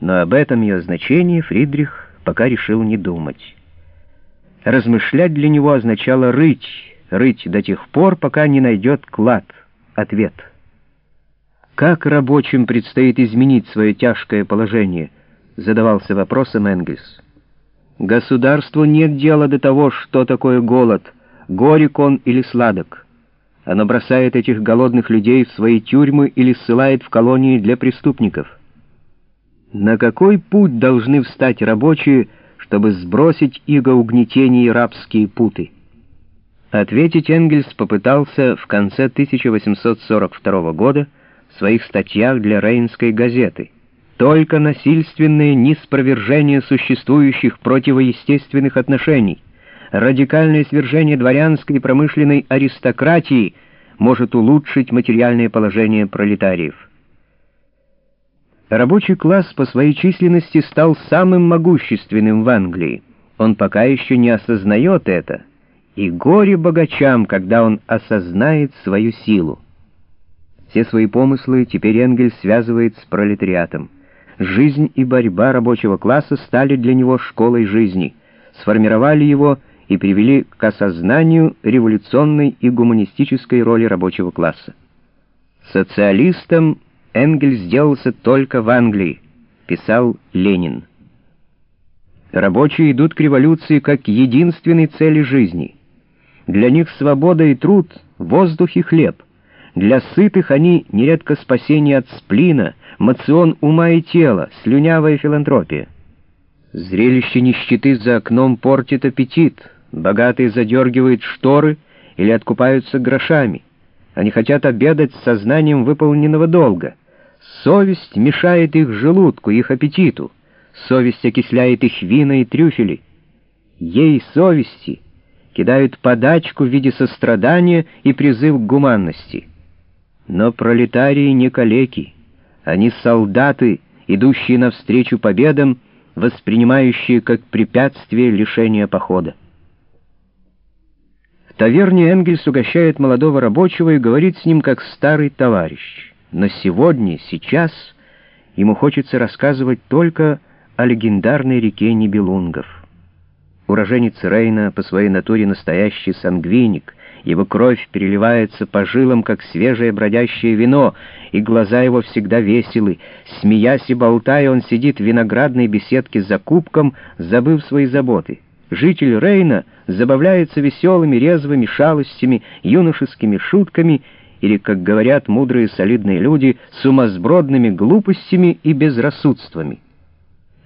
Но об этом ее значении Фридрих пока решил не думать. Размышлять для него означало рыть, рыть до тех пор, пока не найдет клад, ответ. Как рабочим предстоит изменить свое тяжкое положение, задавался вопросом Энгельс. Государству нет дела до того, что такое голод, горек он или сладок. Оно бросает этих голодных людей в свои тюрьмы или ссылает в колонии для преступников. На какой путь должны встать рабочие, чтобы сбросить иго угнетения и рабские путы? Ответить Энгельс попытался в конце 1842 года в своих статьях для Рейнской газеты. Только насильственное неспровержение существующих противоестественных отношений, радикальное свержение дворянской и промышленной аристократии может улучшить материальное положение пролетариев. Рабочий класс по своей численности стал самым могущественным в Англии. Он пока еще не осознает это, и горе богачам, когда он осознает свою силу. Все свои помыслы теперь Энгель связывает с пролетариатом. Жизнь и борьба рабочего класса стали для него школой жизни, сформировали его и привели к осознанию революционной и гуманистической роли рабочего класса. Социалистом Энгельс сделался только в Англии, писал Ленин. Рабочие идут к революции как к единственной цели жизни. Для них свобода и труд — воздух и хлеб. Для сытых они нередко спасение от сплина, мацион ума и тела, слюнявая филантропия. Зрелище нищеты за окном портит аппетит, богатые задергивают шторы или откупаются грошами. Они хотят обедать с сознанием выполненного долга. Совесть мешает их желудку, их аппетиту. Совесть окисляет их вина и трюфели. Ей, совести, кидают подачку в виде сострадания и призыв к гуманности. Но пролетарии не калеки. Они солдаты, идущие навстречу победам, воспринимающие как препятствие лишения похода. В таверне Энгельс угощает молодого рабочего и говорит с ним как старый товарищ. Но сегодня, сейчас, ему хочется рассказывать только о легендарной реке Нибелунгов. Уроженец Рейна по своей натуре настоящий сангвиник, его кровь переливается по жилам, как свежее бродящее вино, и глаза его всегда веселы. Смеясь и болтая, он сидит в виноградной беседке за кубком, забыв свои заботы. Житель Рейна забавляется веселыми, резвыми шалостями, юношескими шутками или, как говорят мудрые солидные люди, сумасбродными глупостями и безрассудствами.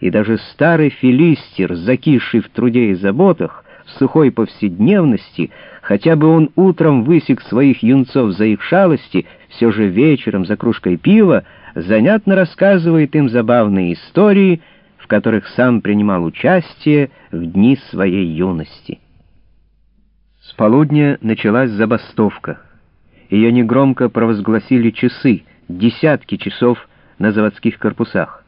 И даже старый филистер, закисший в труде и заботах, в сухой повседневности, хотя бы он утром высек своих юнцов за их шалости, все же вечером за кружкой пива занятно рассказывает им забавные истории, в которых сам принимал участие в дни своей юности. С полудня началась забастовка. Ее негромко провозгласили часы, десятки часов на заводских корпусах.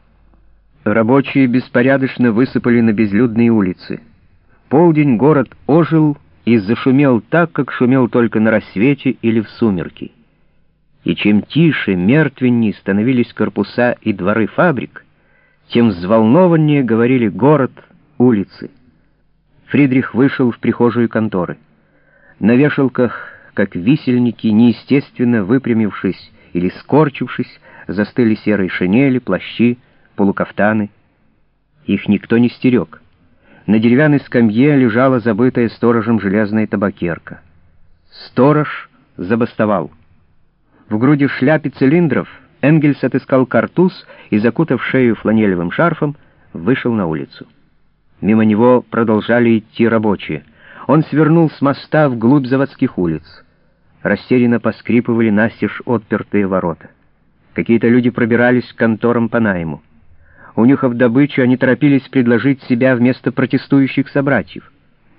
Рабочие беспорядочно высыпали на безлюдные улицы. полдень город ожил и зашумел так, как шумел только на рассвете или в сумерки. И чем тише, мертвеннее становились корпуса и дворы фабрик, тем взволнованнее говорили город, улицы. Фридрих вышел в прихожую конторы. На вешалках как висельники, неестественно выпрямившись или скорчившись, застыли серые шинели, плащи, полукафтаны. Их никто не стерег. На деревянной скамье лежала забытая сторожем железная табакерка. Сторож забастовал. В груди шляпе цилиндров Энгельс отыскал картуз и, закутав шею фланелевым шарфом, вышел на улицу. Мимо него продолжали идти рабочие. Он свернул с моста вглубь заводских улиц растерянно поскрипывали настежь отпертые ворота. Какие-то люди пробирались к конторам по найму. Унюхав добычу, они торопились предложить себя вместо протестующих собратьев.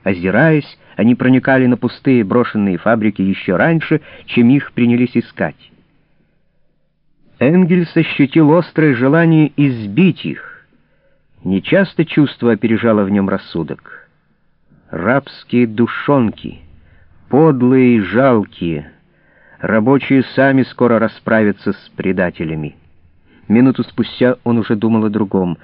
Озираясь, они проникали на пустые брошенные фабрики еще раньше, чем их принялись искать. Энгельс ощутил острое желание избить их. Нечасто чувство опережало в нем рассудок. Рабские душонки — подлые и жалкие. Рабочие сами скоро расправятся с предателями. Минуту спустя он уже думал о другом.